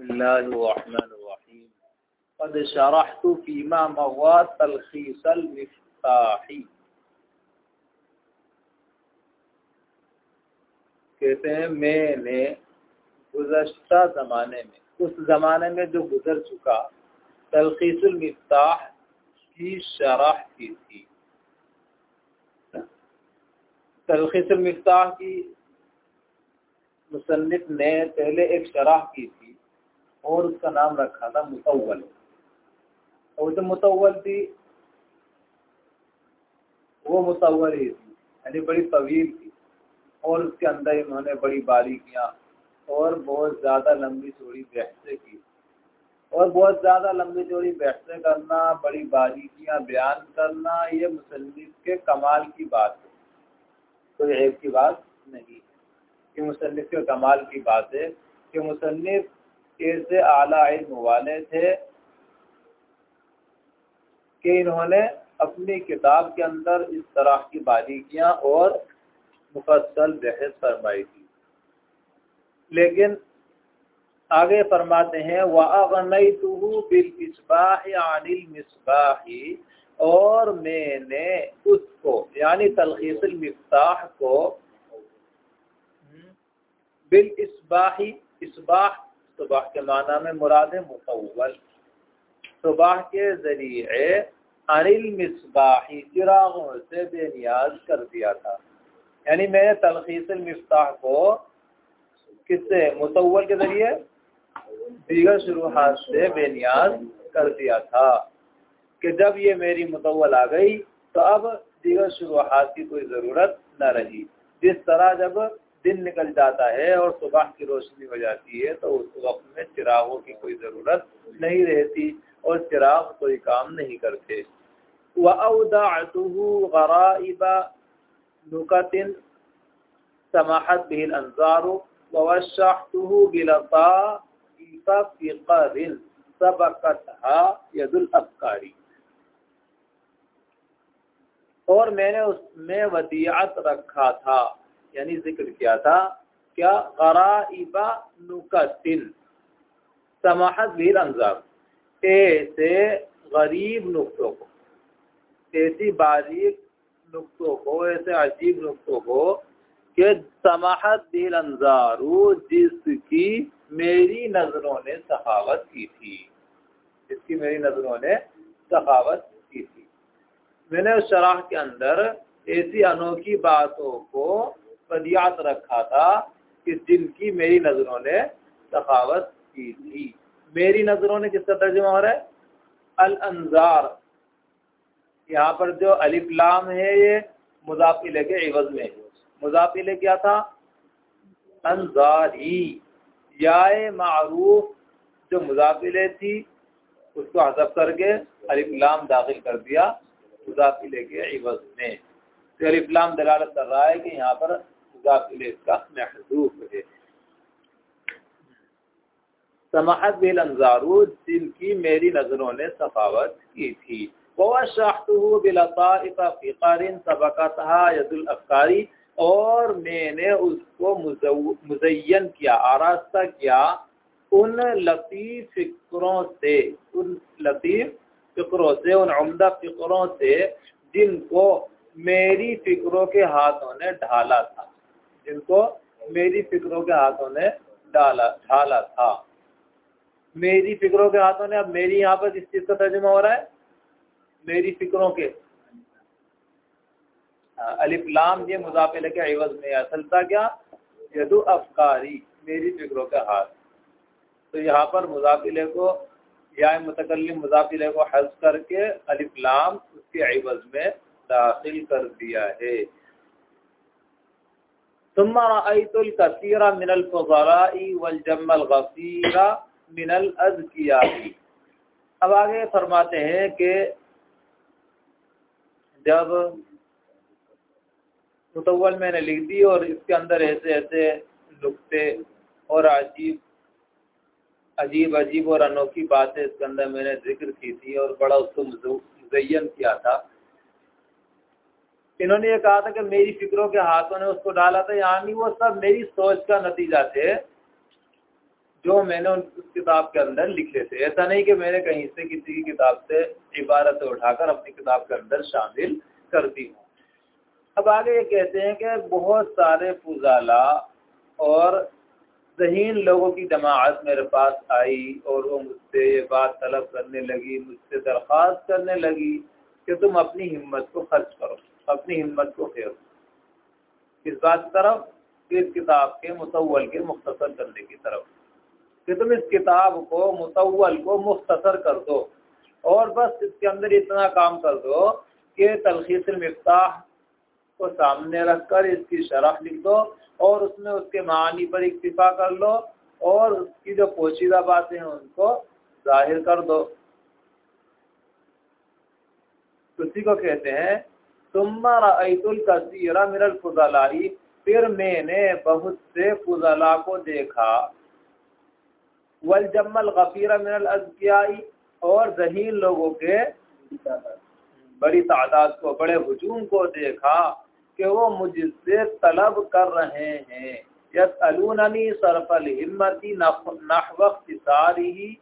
बसमीम कद शरहत फीमा मवा तलखीसल मिफ्ताही कहते हैं, मैंने गुजश्ता ज़माने में, उस ज़माने में जो गुजर चुका, तलखीसुल मिफ्ताह की शराह की थी। तलखीसुल मिफ्ताह की मुसन्फ ने पहले एक शराह की थी। और उसका नाम रखा था मुतवल। और जो मुतवल थी, वो मुतवल ही थी, यानी बड़ी तवील थी। और उसके अंदर इन्होंने बड़ी बारीकियाँ और बहुत ज़्यादा लंबी चौड़ी बहसें की। और बहुत ज़्यादा लंबी चौड़ी बहसें करना, बड़ी बारीकियाँ बयान करना, ये मुसन्फ के कमाल की बात है। कोई तो एक की बात नहीं है कि मुसनफ़ के कमाल की बात है कि मुसनफ़ ऐसे आला इल्म वाले थे कि इन्होंने अपनी किताब के अंदर इस तरह की बारीकियाँ और मुफसल बहस फरमाई थी। लेकिन आगे फरमाते हैं वागनतु बिल अनिल मिसबाही और मैंने उसको, यानी तलखीसल मिफ्ताह को बिल इसबाही इसबाह सुबह के माना में मुराद मुतवल। सुबह के ज़रिए अनिल मिसबाही चिरागों से बेनियाज कर दिया था। यानी मैंने तलखीस मिफ्ताह को किससे, मुतवल के ज़रिए? दीगर शुरुआत से बेनियाज कर दिया था कि जब ये मेरी मुतवल आ गई तो अब दीगर शुरुआत की कोई ज़रूरत न रही। जिस तरह जब दिन निकल जाता है और सुबह की रोशनी हो जाती है तो उस वक्त में चिरागों की कोई ज़रूरत नहीं रहती और चिराग कोई काम नहीं करते। अबकारी। और मैंने उसमें वदियात रखा था। यानी ज़िक्र किया था क्या? गराइबा नुकतिन समाहत वीर अंजार ऐसे गरीब नुकतों को। ऐसी बारीक नुकतों को, ऐसे अजीब नुकतों को कि समाहत दिल अंजारू जिसकी मेरी नज़रों ने सखावत की थी। जिसकी मेरी नज़रों ने सखावत की थी। मैंने उस शराह के अंदर ऐसी अनोखी बातों को बदियात रखा था कि जिनकी मेरी नज़रों ने सखावत की थी। मेरी नज़रों ने किसका तर्जुमा हो रहा है? अल अंजार यहाँ पर जो अलिफ्लाम है, ये मुजाफिले के इवज में मुजाफिले क्या था? अंजारी। या मारूफ जो मुजाफिले थी, उसको हजब करके अलिफ्लाम दाखिल कर दिया मुजाफिले के इवज में। तो अलिफ्लाम दलालत कर रहा है कि यहाँ पर महजूब है समाहत बिल अंजारू जिनकी मेरी नज़रों ने सफावत की थी। अफकारी और मैंने उसको मुजयन किया, आरास्ता किया उन लतीफ़ फिक्रों से, उन लतीफ़ फिक्रों से, उन उमदा फिक्रों से जिनको मेरी फिक्रों के हाथों ने ढाला था। जिनको मेरी फिक्रों के हाथों ने डाला, ढाला था। मेरी फिक्रों के हाथों ने, अब मेरी यहाँ पर जिस चीज़ का तर्जुमा हो रहा है? मेरी फिक्रों के। अलिफ्लाम ये मुजाफिले के इवज में असल था क्या? यदु अफकारी, मेरी फिक्रों के हाथ। तो यहाँ पर मुजाफिले को, या मुतकलम मुजाफिले को हज करके अलिफ्लाम उसके इवज में दाखिल कर दिया है। मिनल वल मिनल अब आगे फरमाते हैं कि जब मुतवल मैंने लिख दी और इसके अंदर ऐसे ऐसे नुकते और अजीब अजीब अजीब और अनोखी बातें इसके अंदर मैंने ज़िक्र की थी और बड़ा उसको मुजयन किया था इन्होंने ये कहा था कि मेरी फिक्रों के हाथों ने उसको डाला था। यानी वो सब मेरी सोच का नतीजा थे, जो मैंने उस किताब के अंदर लिखे थे। ऐसा नहीं कि मैंने कहीं से किसी की किताब से इबारत उठाकर अपनी किताब के अंदर शामिल कर दी हूँ। अब आगे ये कहते हैं कि बहुत सारे फुजाला और जहीन लोगों की जमात मेरे पास आई और वो मुझसे ये बात तलब करने लगी, मुझसे दरख्वास्त करने लगी कि तुम अपनी हिम्मत को खर्च करो। अपनी हिम्मत को फेरो इस बात की तरफ़ इस किताब के मुतवल के मुख्तसर करने की तरफ़। कि तुम इस किताब को मुतवल को मुख्तसर कर दो और बस इसके अंदर इतना काम कर दो कि तलखीस मफ्ताह को सामने रखकर इसकी शरह लिख दो और उसमें उसके मानी पर इक्तफा कर लो और उसकी जो पोशीदा बातें हैं उनको ज़ाहिर कर दो। उसी को कहते हैं मिनल फुजलाई फिर मैंने बहुत से फुजला को देखा। वल जम्मल गफीरा मिनल अजकियाई और जहीन लोगों के बड़ी तादाद को, बड़े हजूम को देखा कि वो मुझसे तलब कर रहे हैं। यसअलूननी सरफल हिम्मती नहवख्तिसारी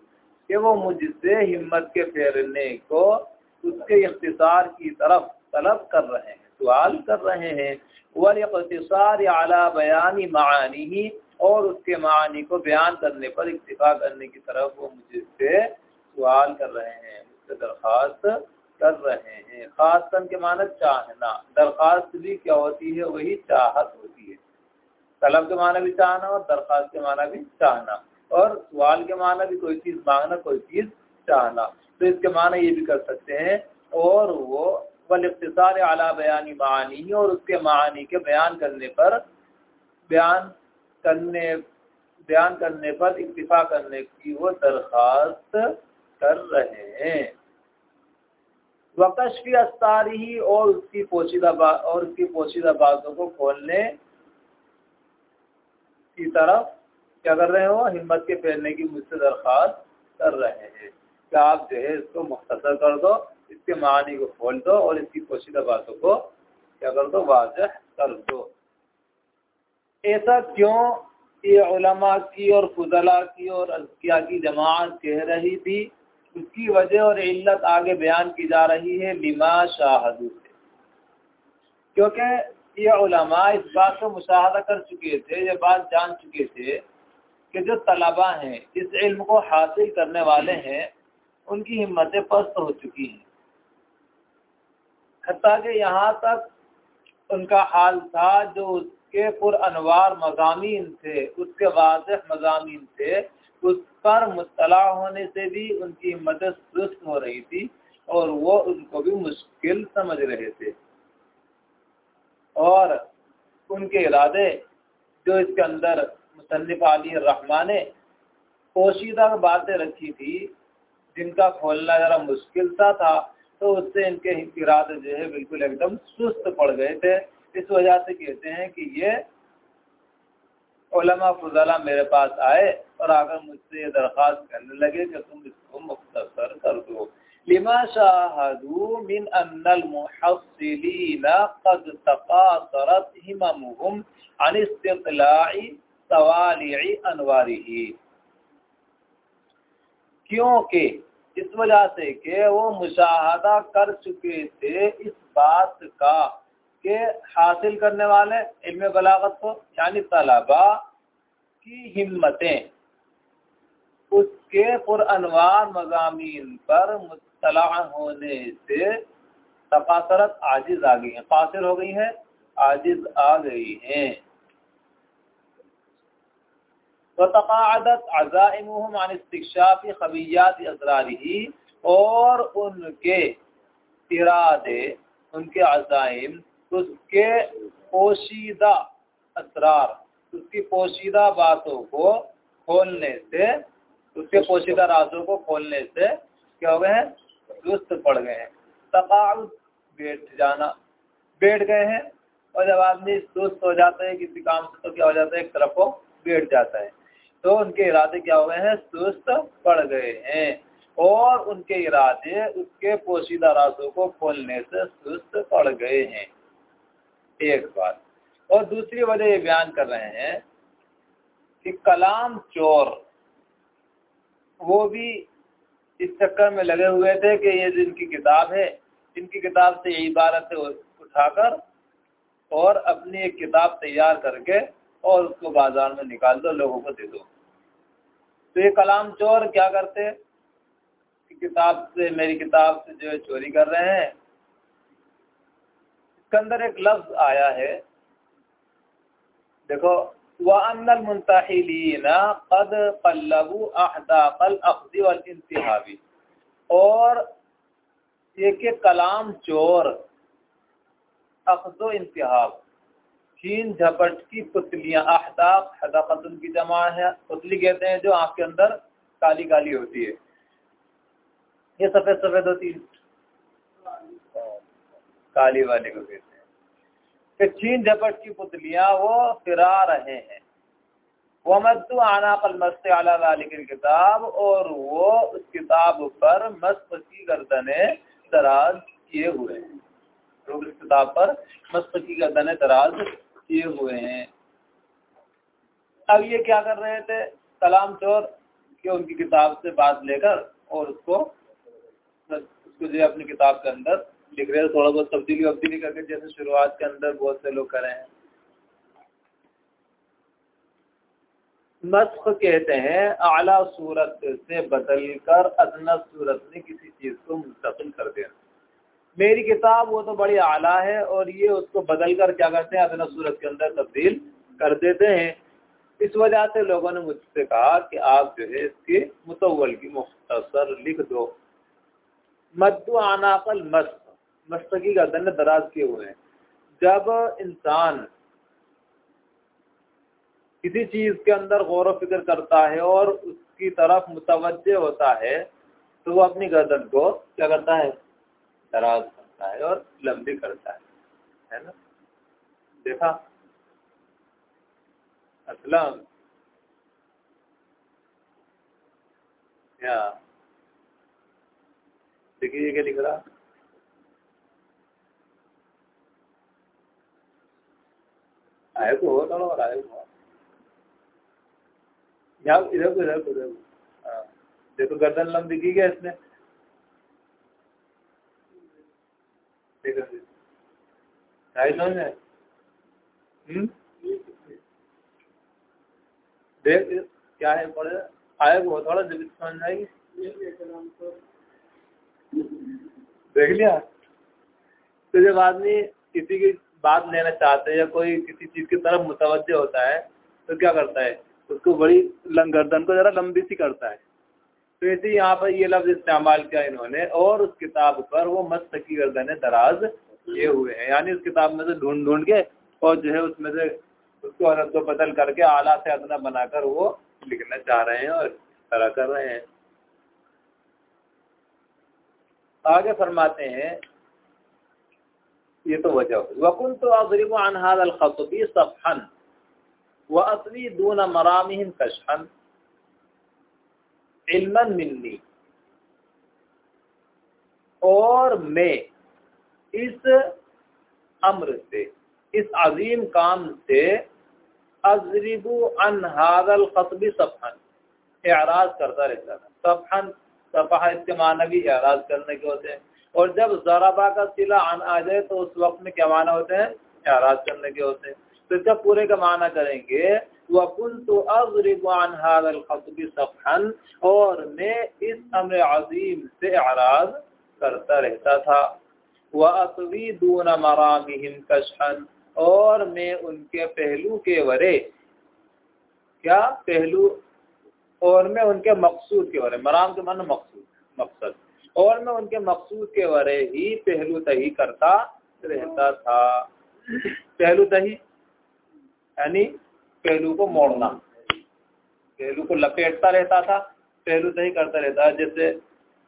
कि वो मुझसे हिम्मत के फेरने को उसके इख्तिसार की तरफ़ तलब कर रहे हैं, सवाल कर रहे हैं। वलसार आला बयानी मानी ही और उसके मानी को बयान करने पर इतफा करने की तरफ़ वो मुझसे सवाल कर रहे हैं, मुझसे दरख्वास्त कर रहे हैं। खासन के माना चाहना। दरख्वास्त भी क्या होती है? वही चाहत होती है। तलब के माना भी चाहना और दरख्वास्त के माना भी चाहना। और सवाल के माना भी कोई चीज़ मांगना, कोई चीज़ चाहना। तो इसके माना ये भी कर सकते हैं, और वो वल इख्तार आला बयानी मानी, और उसके मानी के बयान करने पर, बयान करने बयान करने पर इतफा करने की वो दरख्वास्त कर रहे हैं। वकशफी अस्तारी ही और उसकी पोशीदा और उसकी पोशीदा बातों को खोलने की तरफ़ क्या कर रहे हो? हिम्मत के फैलने की मुझसे दरख्वास्त कर रहे हैं। क्या आप जो है इसको मुख्तर कर दो? इसके मानी को खोल दो और इसकी पोशीदा बातों को क्या कर दो, वाजह कर दो। ऐसा क्यों ये की और फजला की और अजकिया की जमात कह रही थी? उसकी वजह और इल्लत आगे बयान की जा रही है लिमा शाहदू से। क्योंकि ये उलमा इस बात को मुशाह कर चुके थे, ये बात जान चुके थे कि जो तलबा हैं, इस इल्म को हासिल करने वाले हैं, उनकी हिम्मतें पस्त हो चुकी हैं। हती कि यहाँ तक उनका हाल था जो उसके पुरअनवार मजामी थे, उसके वाज मजामी थे। उस पर मुतला होने से भी उनकी मदद सुस्त हो रही थी और वो उनको भी मुश्किल समझ रहे थे। और उनके इरादे जो इसके अंदर मुसनफ़ रहमान ने पोशीदा बातें रखी थी, जिनका खोलना ज़रा मुश्किल सा था तो उससे इनके इरादे जो है बिल्कुल एकदम सुस्त पड़ गए थे। इस वजह से कहते हैं कि ये उलमा फजला मेरे पास आए और आकर मुझसे ये दरख्वास्त करने लगे कि तुम इसको मुख्तर कर दो। क्योंकि इस वजह से कि वो मुशाहदा कर चुके थे इस बात का के हासिल करने वाले इल्म बलागत को, यानी तलबा की हिम्मतें, उसके पुरअनवार मजामी पर मुतला होने से तकासरत आजिज आ गई है, कासिर हो गई है, आजिज आ गई हैं। तो तकादत अज़ाइम इस्तिक्षाफ खबियात असरारी और उनके इरादे उनके अज़ाइम उसके पोशीदा असरार उसकी पोशीदा बातों को खोलने से उसके पोशीदा राजों को खोलने से क्या हो गए हैं दुस्त पड़ गए हैं तकाउद बैठ जाना बैठ गए हैं और जब आदमी दुस्त हो जाता है किसी काम से तो क्या हो जाता है एक तरफ़ को बैठ जाता है तो उनके इरादे क्या हुए हैं? सुस्त पड़ गए हैं। और उनके इरादे उसके पोशीदा राजों को खोलने से सुस्त पड़ गए हैं। एक बात। और दूसरी वजह ये बयान कर रहे हैं कि कलाम चोर, वो भी इस चक्कर में लगे हुए थे कि ये जिनकी किताब है, इनकी किताब से ये इबारत उठाकर और अपनी एक किताब तैयार करके और उसको बाज़ार में निकाल दो, लोगों को दे दो। तो ये कलाम चोर क्या करते? किताब से, मेरी किताब से जो है चोरी कर रहे हैं। इसके अंदर एक लफ्ज आया है। देखो वअन्नल मुंतहिलीना कद अखदी वल इंतहाबी। और ये के कलाम चोर अखदो इंतहाब। छीन झपट की पुतलियाँ अहदाक हदाकतुन की जमा है। पुतली कहते हैं जो आँख के अंदर काली काली होती है। ये सफ़ेद सफ़ेद होती है। काली वाली को कहते हैं। कि छीन झपट की पुतलियाँ, वो फिरा रहे हैं। वो मद्दू आना कल मस्त अला किताब, और वो उस किताब पर मस्त की गर्दने दराज किए हुए हैं। लोग इस किताब पर मस्त की गर्दने दराज किए हुए हैं। अब ये क्या कर रहे थे? कलाम चोर के उनकी किताब से बात लेकर और उसको उसको जो अपनी किताब के अंदर लिख रहे थे। थोड़ा बहुत तब्दीली वब्दीली करके जैसे शुरुआत के अंदर बहुत से लोग करे हैं। मस्ख कहते हैं, आला सूरत से बदल कर अदना सूरत में किसी चीज़ को मुंतकिल कर देना मेरी किताब वो तो बड़ी आला है और ये उसको बदल कर क्या करते हैं अदना सूरत के अंदर तब्दील कर देते हैं। इस वजह से लोगों ने मुझसे कहा कि आप जो है इसके मुतवल की मुख्तर लिख दो। मद्दु आनाकल मस्त, मस्तकी का दन दराज किए हुए हैं। जब इंसान किसी चीज़ के अंदर गौर फ़िक्र करता है और उसकी तरफ़ मुतवजह होता है तो वो अपनी गर्दन को क्या करता है? दराज करता है और लंबी करता है है ना? देखा? असलम क्या देखिए ये क्या लिख रहा? आए को हो थोड़ा और आए को यहाँ, इधर को इधर को, इधर हाँ। देखो गर्दन लंबी की क्या इसने? हम्म? देख क्या है पढ़े? आए वो थोड़ा जब समझ आएगी देख लिया? तो जब आदमी किसी की बात लेना चाहते हैं या कोई किसी चीज़ की तरफ़ मुतवजह होता है तो क्या करता है? उसको बड़ी गर्दन को जरा लंबी सी करता है। तो ऐसे यहाँ पर ये लफ्ज इस्तेमाल किया इन्होंने और उस किताब पर वो मस्त की गर्दन दराज किए हुए हैं। यानी उस किताब में से ढूंढ ढूंढ के और जो है उसमें से उसको को बदल करके आला से अदना बनाकर वो लिखना चाह रहे हैं और इस तरह कर रहे हैं। आगे फरमाते हैं, ये तो वजह वकुन तो अजरिब अनहाद अलखतबी सफ़न व असली दून मराम कशन इल्मन मिन्नी। और मैं इस अम्र से, इस अजीम काम से अजरिबू अनहादल खतबी सफ़न एराज करता रहता था। सफ़न सफ़ा इसके माना भी एराज करने के होते हैं। और जब जराबा का सिला अन आ जाए तो उस वक्त में क्या माना होते हैं? एराज करने के होते हैं। तो इसका पूरे का माना करेंगे वकुन तो अजरिबान खतबी सफ़न और मैं इस अम्र अजीम से एराज करता रहता था। वह अतवी दून मरामिहिम कशन और मैं उनके पहलू के वरे, क्या पहलू? और मैं उनके मकसूद के वरे, मराम के मन मकसूद, मकसद। और मैं उनके मकसूद के वरे ही पहलू तही करता रहता था। पहलू तही, यानी पहलू को मोड़ना। पहलू को लपेटता रहता था, पहलू तही करता रहता जैसे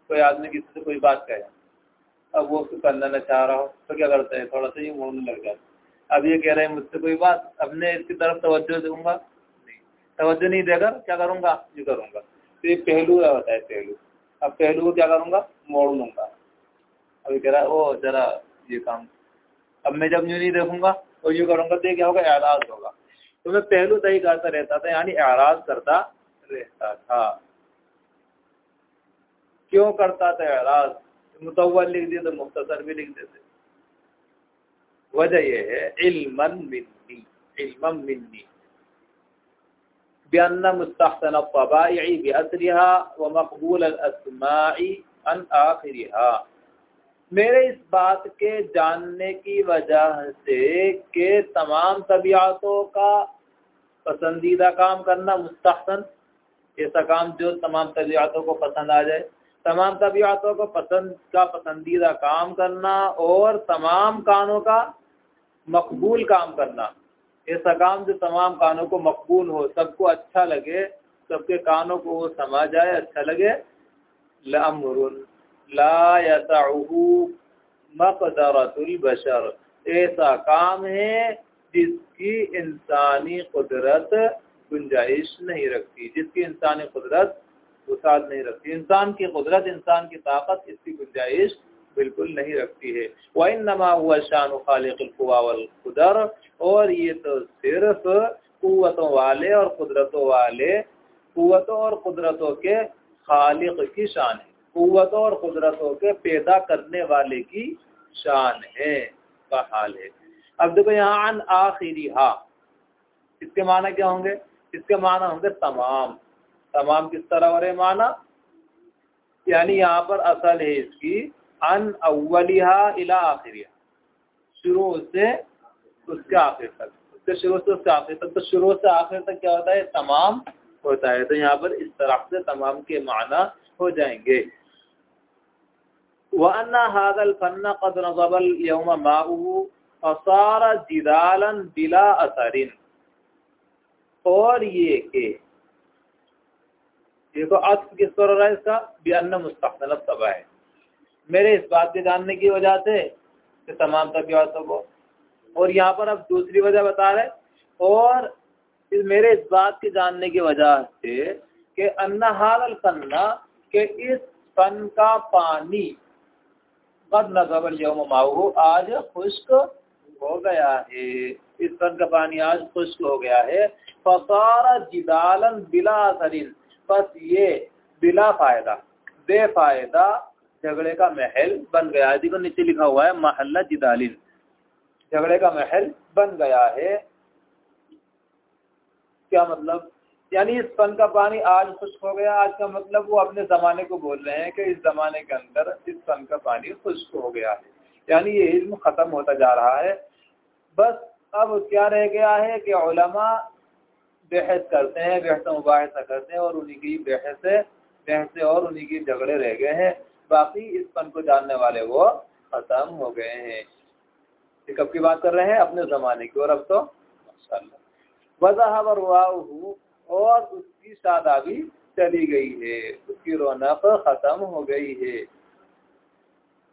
कोई आदमी किसी से कोई बात कहे अब वो उसको करना चाह रहा हो तो क्या करते हैं? थोड़ा सा ये मोड़ने लग जाता अब ये कह रहे हैं मुझसे कोई बात अब मैं इसकी तरफ़ तवज्जो दूँगा? नहीं। तवज्जो नहीं देकर क्या करूँगा? ये करूँगा। तो ये पहलू क्या होता है पहलू। अब पहलू को क्या करूँगा? मोड़ लूँगा। अभी कह रहा है ओ जरा ये काम अब मैं जब यूँ नहीं देखूँगा तो यूँ करूँगा तो क्या होगा? एराज होगा। तो मैं पहलू तय करता रहता था, यानी एराज करता रहता था। क्यों करता था एराज मुतवल लिख दिए तो मुख्तसर भी लिख देते। वजह यह है, इल्मन मिन्नी इल्मम मिन्नी। मुस्तहसन तबाई बेअसरिहा व मकबूल असमाई अन आखिरिहा। मेरे इस बात के जानने की वजह से के तमाम तबियातों का पसंदीदा काम करना मुस्तहसन, ऐसा काम जो तमाम तबियातों को पसंद आ जाए। तमाम तबियातों को पसंद, का पसंदीदा काम करना और तमाम कानों का मकबूल काम करना। ऐसा काम जो तमाम कानों को मकबूल हो, सबको अच्छा लगे, सबके कानों को वो समझ आए अच्छा लगे। लमरुन ला बशर। ऐसा काम है जिसकी इंसानी कुदरत गुंजाइश नहीं रखती, जिसकी इंसानी कुदरत वसात नहीं रखती। इंसान की कुदरत, इंसान की ताकत, इसकी गुंजाइश बिल्कुल नहीं रखती है। इन नमा हुआ शान खालिकुदर और ये तो सिर्फ़ कुतों वाले और कुदरतों वाले कुतों और कुदरतों के खालिक की शान है। कुतों और कुदरतों के पैदा करने वाले की शान है, का हाल है। अब देखो यहाँ अन आखिरी हा, इसके माना क्या होंगे? इसके माना होंगे तमाम। तमाम किस तरह हो रहे माना? यानी यहाँ पर असल है इसकी, अन अव्वलिहा इला आखिरिया। शुरू से उसके आखिर तक। उसके शुरू से उसके आखिर तक। तो शुरू से आखिर तक क्या होता है? तमाम होता है। तो यहाँ पर इस तरह से तमाम के माना हो जाएँगे। वन्ना हादल फन्ना कद नजबल यौम माऊ फसार जिदालन बिला असरिन। और ये के देखो, अक्स किस पर हो रहा है इसका? बेअन्न मुस्तकल तबाह है। मेरे इस बात के जानने की वजह से कि तमाम तबियातों को। और यहाँ पर अब दूसरी वजह बता रहे और इस मेरे इस बात के जानने की वजह से कि अन्ना हाल फन्ना, के इस फन का पानी कद नजबल यौम माऊ आज खुश्क हो गया है। इस फन का पानी आज खुश्क हो गया है। फसारा जिदालन बिला बस ये बिला फ़ायदा। बेफायदा झगड़े का महल बन गया है। देखो नीचे लिखा हुआ है, महल्ला जिदालिन। झगड़े का महल बन गया है। क्या मतलब? यानी इस फन का पानी आज खुश्क हो गया। आज का मतलब वो अपने ज़माने को बोल रहे हैं कि इस ज़माने के अंदर इस फन का पानी खुश्क हो गया है। यानी ये इल्म ख़त्म होता जा रहा है। बस अब क्या रह गया है कि बहस करते हैं बहस मुबासा करते हैं और उन्हीं की बहस बहस और उन्हीं की झगड़े रह गए हैं। बाकी इस पन को जानने वाले वो ख़त्म हो गए हैं। कब की बात कर रहे हैं? अपने ज़माने की और अब तो। वजह और उसकी शादा भी चली गई है। उसकी रौनक ख़त्म हो गई है।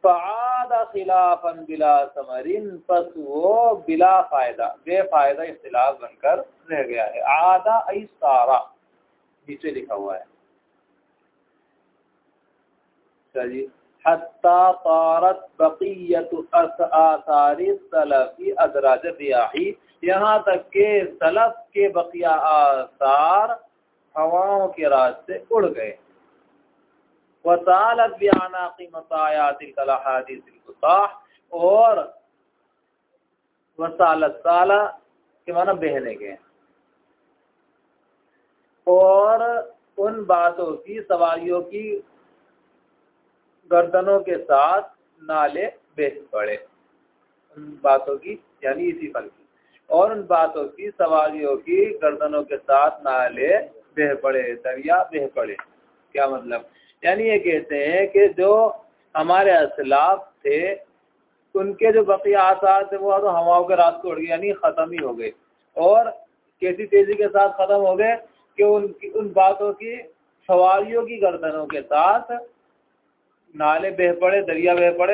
फ़ादा खिलाफन बिला समरिन बस वो बिला फ़ायदा बेफ़ायदा इख्तिलाफ बनकर रह गया है आधा आई सारा नीचे लिखा हुआ है चलिए हत्ता तारत बकीयत अदराज यहाँ तक के सलफ के बकिया आसार हवाओं के रास्ते उड़ गए और वसालत साला के माना बहने गए। और उन बातों की, सवारियों की गर्दनों के साथ नाले बेच पड़े। उन बातों की, यानी इसी फल की। और उन बातों की, सवारियों की गर्दनों के साथ नाले बह पड़े, दरिया बह पड़े। क्या मतलब? यानी ये कहते हैं कि जो हमारे असलाफ थे, उनके जो बकिया आसार थे, वो तो हवाओं के रास्ते उड़ गए, यानी ख़त्म ही हो गए। और कैसी तेज़ी के साथ ख़त्म हो गए कि उनकी उन बातों की, सवारियों की गर्दनों के साथ नाले बह पड़े, दरिया बह पड़े।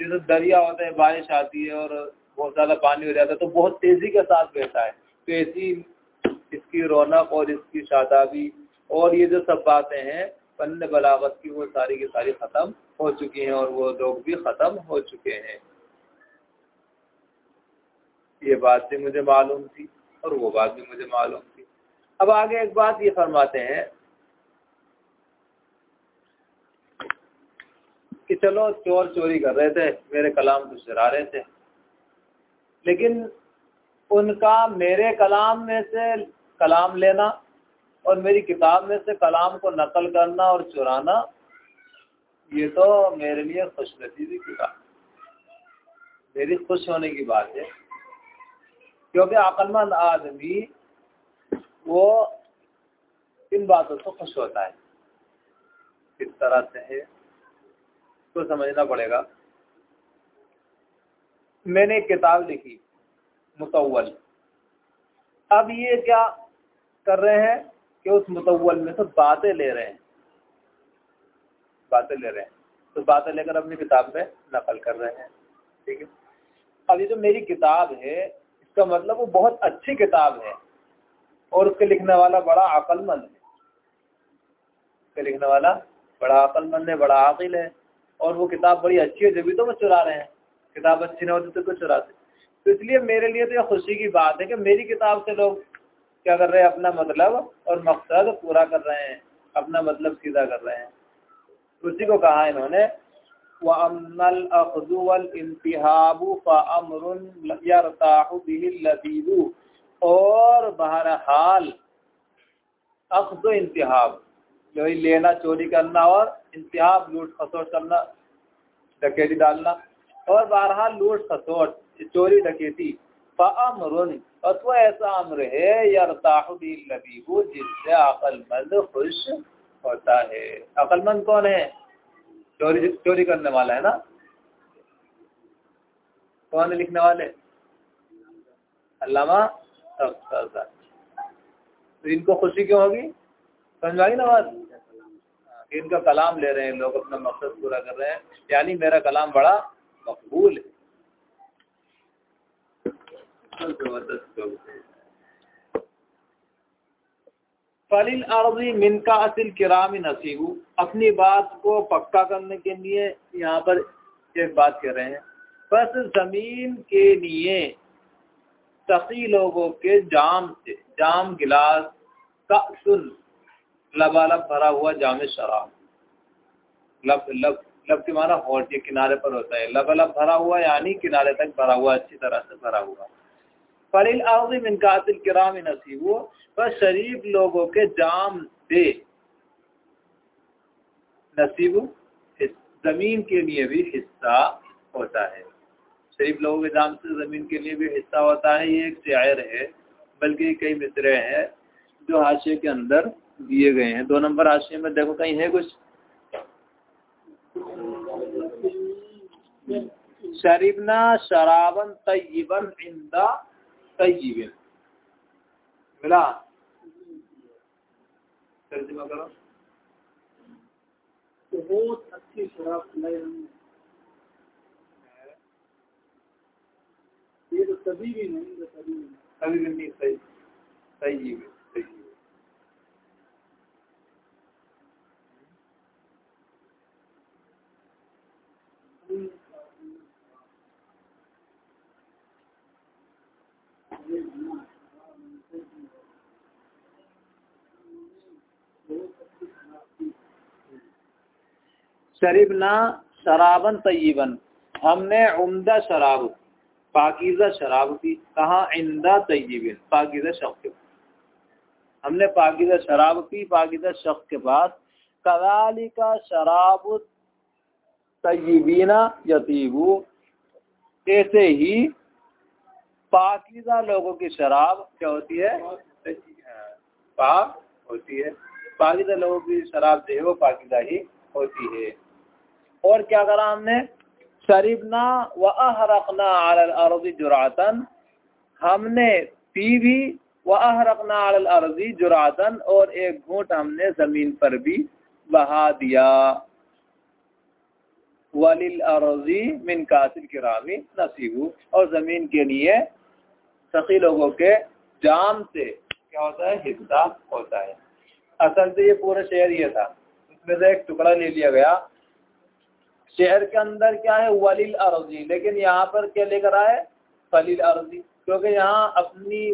जैसे दरिया होता है, बारिश आती है और बहुत ज़्यादा पानी हो जाता है तो बहुत तेज़ी के साथ बहता है। तो ऐसी इसकी रौनक और इसकी शादाबी और ये जो सब बातें हैं फन बलावत की वो सारी की सारी ख़त्म हो चुकी हैं और वो लोग भी ख़त्म हो चुके हैं। ये बात भी मुझे मालूम थी और वो बात भी मुझे मालूम थी। अब आगे एक बात ये फरमाते हैं कि चलो चोर चोरी कर रहे थे, मेरे कलाम को चरा रहे थे। लेकिन उनका मेरे कलाम में से कलाम लेना और मेरी किताब में से कलाम को नकल करना और चुराना, ये तो मेरे लिए खुश नसीबी की बात मेरी खुश होने की बात है। क्योंकि अकलमंद आदमी, वो इन बातों से खुश होता है। किस तरह से है तो समझना पड़ेगा। मैंने एक किताब लिखी मुतवल अब ये क्या कर रहे हैं? कि उस मुतवल में से बातें ले रहे हैं। बातें ले रहे हैं। तो बातें लेकर अपनी किताब में नकल कर रहे हैं। ठीक है? अब ये जो मेरी किताब है, इसका मतलब वो बहुत अच्छी किताब है। और उसके लिखने वाला बड़ा अकलमंद है। उसके लिखने वाला बड़ा अकलमंद है, बड़ा आकिल है। और वो किताब बड़ी अच्छी है, जब तो वो चुरा रहे हैं। किताब अच्छी ना होती तो क्यों चुराते? तो इसलिए मेरे लिए तो यह खुशी की बात है कि मेरी किताब से लोग क्या कर रहे हैं? अपना मतलब और मकसद पूरा कर रहे हैं। अपना मतलब सीधा कर रहे हैं। उसी को कहा इन्होंने और बहरहाल, अखज इंतहाब जो लेना, चोरी करना और इंतहाब लूट खसोट करना डकेती डालना। और बहरहाल, लूट खसोट, चोरी डकेती और तो ऐसा अम्र है यरताहु बिहिल जिससे अकलमंद खुश होता है अकलमंद कौन है चोरी चोरी करने वाला है ना कौन लिखने वाले अल्लामा तो इनको खुशी क्यों होगी समझ आई ना बात इनका कलाम ले रहे हैं लोग अपना मकसद पूरा कर रहे हैं यानी मेरा कलाम बड़ा मकबूल है ज़बरदस्त फलिल अर्जी मिन का असिल किरामी नसीबू अपनी बात को पक्का करने के लिए यहाँ पर एक बात कह रहे हैं। बस ज़मीन के लिए सखी लोगों के जाम से, जाम गिलास का सुन लबालब भरा हुआ जाम शराब। लब लब लब के माना होट के किनारे पर होता है। लबालब भरा हुआ यानी किनारे तक भरा हुआ, अच्छी तरह से भरा हुआ। फलिल का असिल किरामी नसीबू पर शरीफ लोगों के जाम से नसीब ज़मीन के लिए भी हिस्सा होता है। शरीफ लोगों के जाम से ज़मीन के लिए भी हिस्सा होता है, ये एक शायर है, बल्कि कई मिसरे हैं जो हाशिए के अंदर दिए गए हैं। दो नंबर हाशिए में देखो कहीं है कुछ? शरीबना शराबन तयबन इंदा तयबिन मिला तर्जुमा करो बहुत अच्छी शराब पिलाई ये तो कभी भी नहीं तो कभी भी कभी भी नहीं सही सही सही शरीबना शराबन तयबन हमने उमदा शराब, पाकिज़ा शराब पी। कहा इंदा तयबिन पाकिज़ा शख्स हमने पाकिज़ा शराब पी, पाकिज़ा शख्स के पास। कदाली का शराब तयबीना यतीबू। ऐसे ही पाकिज़ा लोगों की शराब क्या होती है? पाक होती है। पाकिज़ा लोगों की शराब जो है वो पाकिज़ा ही होती है। और क्या करा हमने? शरीबना व अर्जी जुरातन। हमने पी भी व अहरकना अर्जी जुरातन और एक घूट हमने ज़मीन पर भी बहा दिया। वलिल अरजी मिन कासिल किरामी नसीबू। और ज़मीन के लिए सखी लोगों के जाम से क्या होता है? हिस्सा होता है। असल से ये पूरा शेर ये था। उसमें से एक टुकड़ा ले लिया गया। शहर के अंदर क्या है, वलील अर्जी। लेकिन यहाँ पर क्या लेकर आए? फलील अर्जी। क्योंकि यहाँ अपनी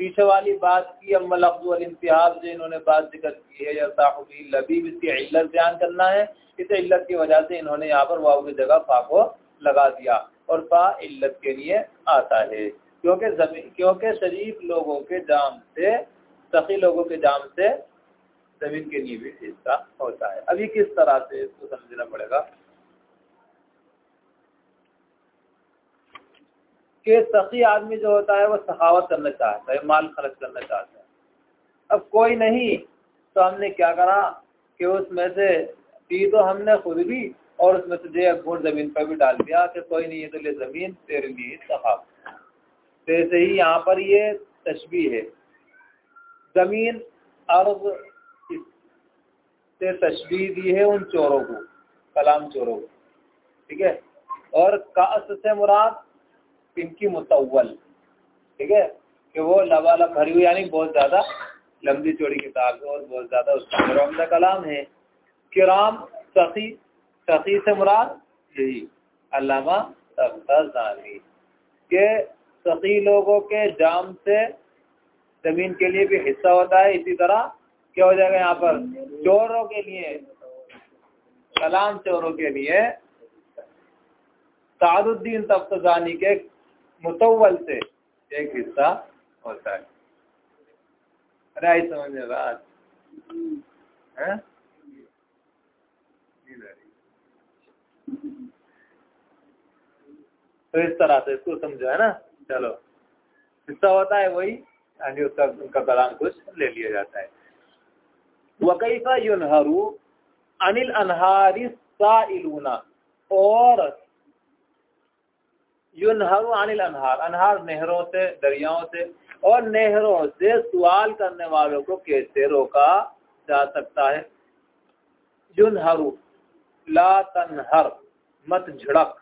पीछे वाली बात की, अम्मल अब्दुल इम्तियाज़ जो इन्होंने बात ज़िक्र की है, या साहबी लबीब इसकी इल्लत बयान करना है। इस इल्लत की वजह से इन्होंने यहाँ पर वाव की जगह फा को लगा दिया और फा इल्लत के लिए आता है। क्योंकि ज़मीन क्योंकि शरीफ लोगों के जाम से, सखी लोगों के जाम से ज़मीन के लिए भी हिस्सा होता है। अभी किस तरह से इसको समझना पड़ेगा? कि सखी आदमी जो होता है वो सखावत करना चाहता है, माल खर्च करना चाहता है। अब कोई नहीं तो हमने क्या करा कि उसमें से पी तो हमने खुद भी और उसमें से जो गुण ज़मीन पर भी डाल दिया कि कोई नहीं है तो ले ज़मीन, तेरे लिए सखावत। तो ऐसे ही यहाँ पर ये तशबी है। ज़मीन, अर्ज़ से तशबी दी है उन चोरों को, कलाम चोरों को। ठीक है? और कास से मुराद इनकी मुतवल ठीक है? कि वो लबालब भरी हुई, यानी बहुत ज़्यादा लंबी चौड़ी किताब है और बहुत ज़्यादा उसका मुरमदा कलाम है। किराम सखी सखी से मुराद यही। अलामा तफ्तानी के सखी लोगों के जाम से ज़मीन के लिए भी हिस्सा होता है। इसी तरह क्या हो जाएगा यहाँ पर? चोरों के लिए, कलाम चोरों के लिए सादुद्दीन तफ्तानी के मुतवल से एक हिस्सा होता है। अरे आई समझ बात। तो इस तरह से इसको समझो, है ना? चलो। हिस्सा होता है वही, यानी उसका, उनका कलाम कुछ ले लिया जाता है। वकईफा युनहरू अनिल अनहारी साइलूना, और युनहरू अनिल अनहार। अनहार नहरों से, दरियाओं से और नहरों से सवाल करने वालों को कैसे रोका जा सकता है? युनहरू ला तनहर, मत झड़क।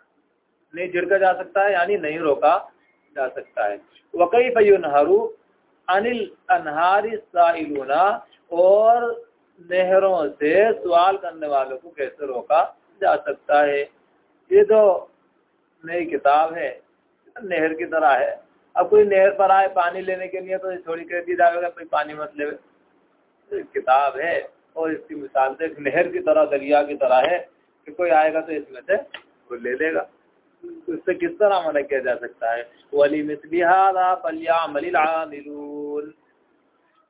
नहीं झिड़का जा सकता है, यानी नहीं रोका जा सकता है। वकई फयुनहरू अनिल अनहारी साइलूना और नहरों से सवाल करने वालों को कैसे रोका जा सकता है? ये तो नई किताब है नहर की तरह है। अब कोई नहर पर आए पानी लेने के लिए तो थोड़ी कह दी जाएगा कोई पानी मत ले। तो किताब है और इसकी मिसाल से नहर की तरह, दरिया की तरह है कि कोई आएगा तो इसमें से वो ले लेगा। तो इससे किस तरह मना किया जा सकता है? वली मिसलिहादा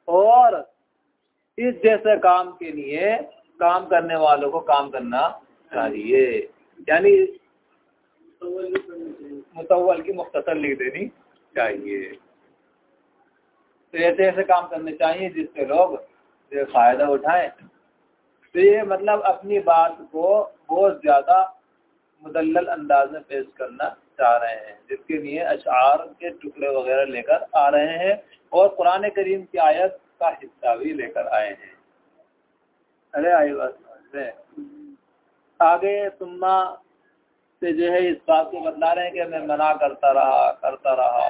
और इस जैसे काम के लिए काम करने वालों को काम करना चाहिए। यानी मुतवल की मुख्तर लिख देनी चाहिए। तो ऐसे ऐसे काम करने चाहिए जिससे लोग फ़ायदा उठाएँ। तो ये मतलब अपनी बात को बहुत ज़्यादा मुदल अंदाज में पेश करना चाह रहे हैं, जिसके लिए अशार के टुकड़े वगैरह लेकर आ रहे हैं और कुरान करीम की आयत का हिस्सा भी लेकर आए हैं। अरे आई बात आगे तुम्मा से जो है इस बात को बतला रहे हैं कि मैं मना करता रहा करता रहा।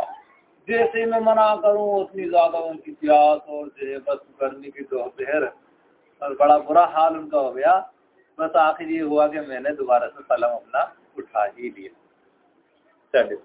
जैसे मैं मना करूँ, उतनी ज़्यादा उनकी प्यास और जो है बस गर्मी की तो बहर और बड़ा बुरा हाल उनका हो गया। बस आखिर ये हुआ कि मैंने दोबारा से कलम अपना उठा ही लिया। चलिए।